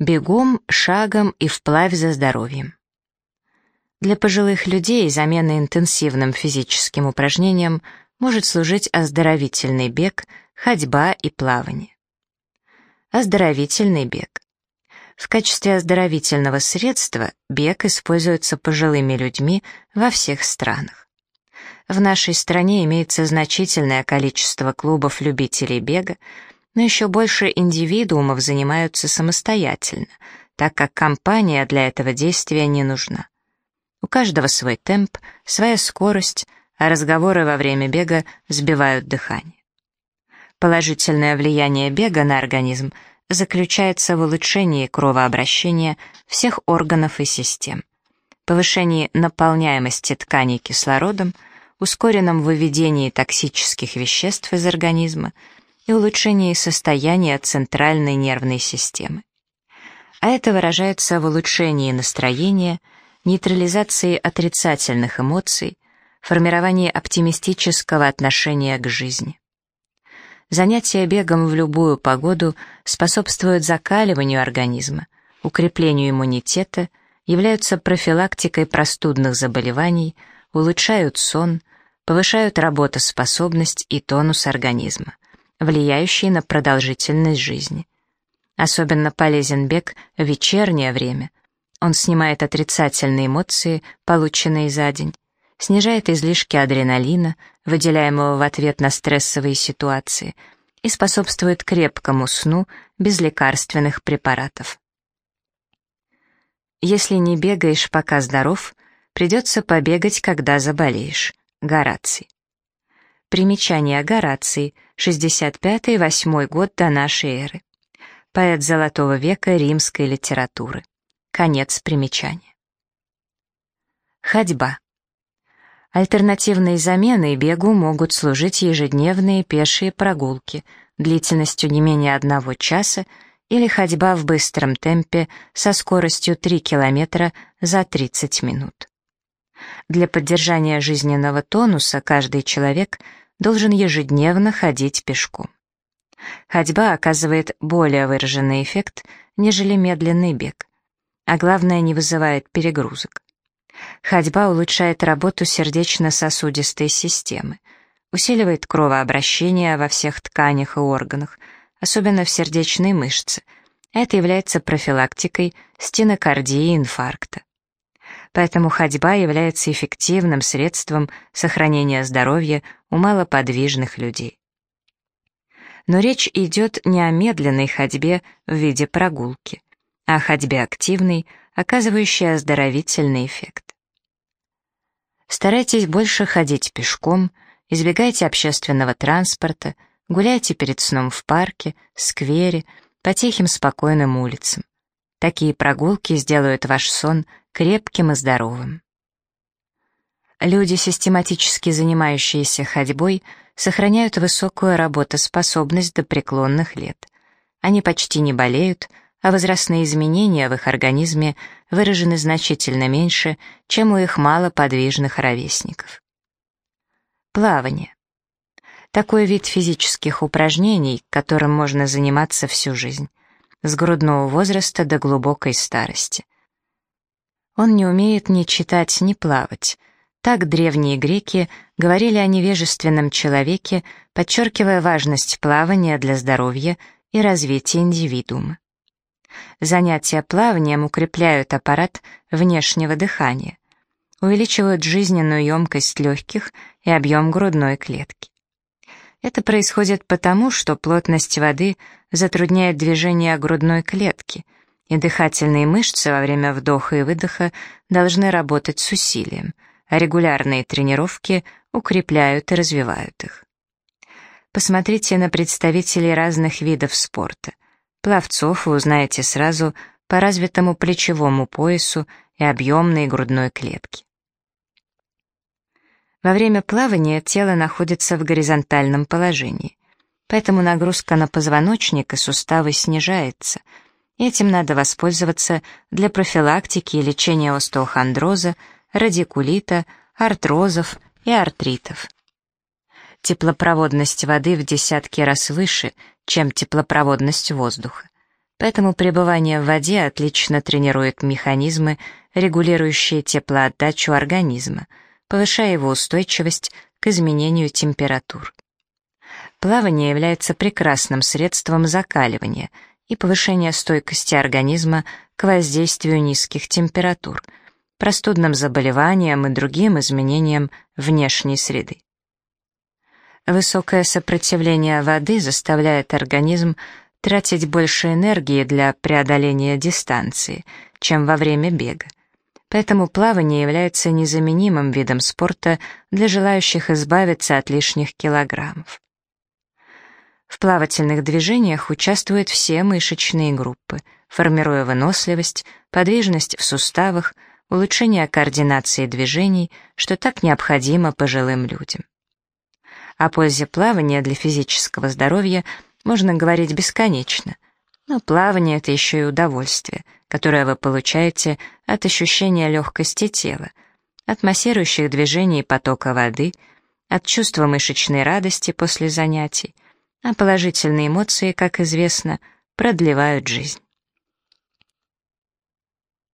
Бегом, шагом и вплавь за здоровьем. Для пожилых людей замена интенсивным физическим упражнениям может служить оздоровительный бег, ходьба и плавание. Оздоровительный бег. В качестве оздоровительного средства бег используется пожилыми людьми во всех странах. В нашей стране имеется значительное количество клубов любителей бега, но еще больше индивидуумов занимаются самостоятельно, так как компания для этого действия не нужна. У каждого свой темп, своя скорость, а разговоры во время бега сбивают дыхание. Положительное влияние бега на организм заключается в улучшении кровообращения всех органов и систем, повышении наполняемости тканей кислородом, ускоренном выведении токсических веществ из организма и улучшении состояния центральной нервной системы. А это выражается в улучшении настроения, нейтрализации отрицательных эмоций, формировании оптимистического отношения к жизни. Занятия бегом в любую погоду способствуют закаливанию организма, укреплению иммунитета, являются профилактикой простудных заболеваний, улучшают сон, повышают работоспособность и тонус организма, влияющий на продолжительность жизни. Особенно полезен бег в вечернее время. Он снимает отрицательные эмоции, полученные за день, снижает излишки адреналина, выделяемого в ответ на стрессовые ситуации, и способствует крепкому сну без лекарственных препаратов. Если не бегаешь, пока здоров, придется побегать, когда заболеешь. Гораций. Примечание Гораций, 65-8 год до нашей эры. Поэт Золотого века римской литературы. Конец примечания. Ходьба. Альтернативной заменой бегу могут служить ежедневные пешие прогулки длительностью не менее одного часа или ходьба в быстром темпе со скоростью 3 км за 30 минут. Для поддержания жизненного тонуса каждый человек должен ежедневно ходить пешком. Ходьба оказывает более выраженный эффект, нежели медленный бег, а главное не вызывает перегрузок. Ходьба улучшает работу сердечно-сосудистой системы, усиливает кровообращение во всех тканях и органах, особенно в сердечной мышце. Это является профилактикой стенокардии и инфаркта. Поэтому ходьба является эффективным средством сохранения здоровья у малоподвижных людей. Но речь идет не о медленной ходьбе в виде прогулки, а о ходьбе активной, оказывающей оздоровительный эффект. Старайтесь больше ходить пешком, избегайте общественного транспорта, гуляйте перед сном в парке, сквере, по тихим спокойным улицам. Такие прогулки сделают ваш сон крепким и здоровым. Люди, систематически занимающиеся ходьбой, сохраняют высокую работоспособность до преклонных лет. Они почти не болеют, а возрастные изменения в их организме выражены значительно меньше, чем у их малоподвижных ровесников. Плавание. Такой вид физических упражнений, которым можно заниматься всю жизнь, с грудного возраста до глубокой старости. Он не умеет ни читать, ни плавать. Так древние греки говорили о невежественном человеке, подчеркивая важность плавания для здоровья и развития индивидуума. Занятия плаванием укрепляют аппарат внешнего дыхания, увеличивают жизненную емкость легких и объем грудной клетки. Это происходит потому, что плотность воды затрудняет движение грудной клетки, и дыхательные мышцы во время вдоха и выдоха должны работать с усилием, а регулярные тренировки укрепляют и развивают их. Посмотрите на представителей разных видов спорта — Пловцов вы узнаете сразу по развитому плечевому поясу и объемной грудной клетке. Во время плавания тело находится в горизонтальном положении, поэтому нагрузка на позвоночник и суставы снижается. Этим надо воспользоваться для профилактики и лечения остеохондроза, радикулита, артрозов и артритов. Теплопроводность воды в десятки раз выше, чем теплопроводность воздуха. Поэтому пребывание в воде отлично тренирует механизмы, регулирующие теплоотдачу организма, повышая его устойчивость к изменению температур. Плавание является прекрасным средством закаливания и повышения стойкости организма к воздействию низких температур, простудным заболеваниям и другим изменениям внешней среды. Высокое сопротивление воды заставляет организм тратить больше энергии для преодоления дистанции, чем во время бега. Поэтому плавание является незаменимым видом спорта для желающих избавиться от лишних килограммов. В плавательных движениях участвуют все мышечные группы, формируя выносливость, подвижность в суставах, улучшение координации движений, что так необходимо пожилым людям. О пользе плавания для физического здоровья можно говорить бесконечно, но плавание — это еще и удовольствие, которое вы получаете от ощущения легкости тела, от массирующих движений потока воды, от чувства мышечной радости после занятий, а положительные эмоции, как известно, продлевают жизнь.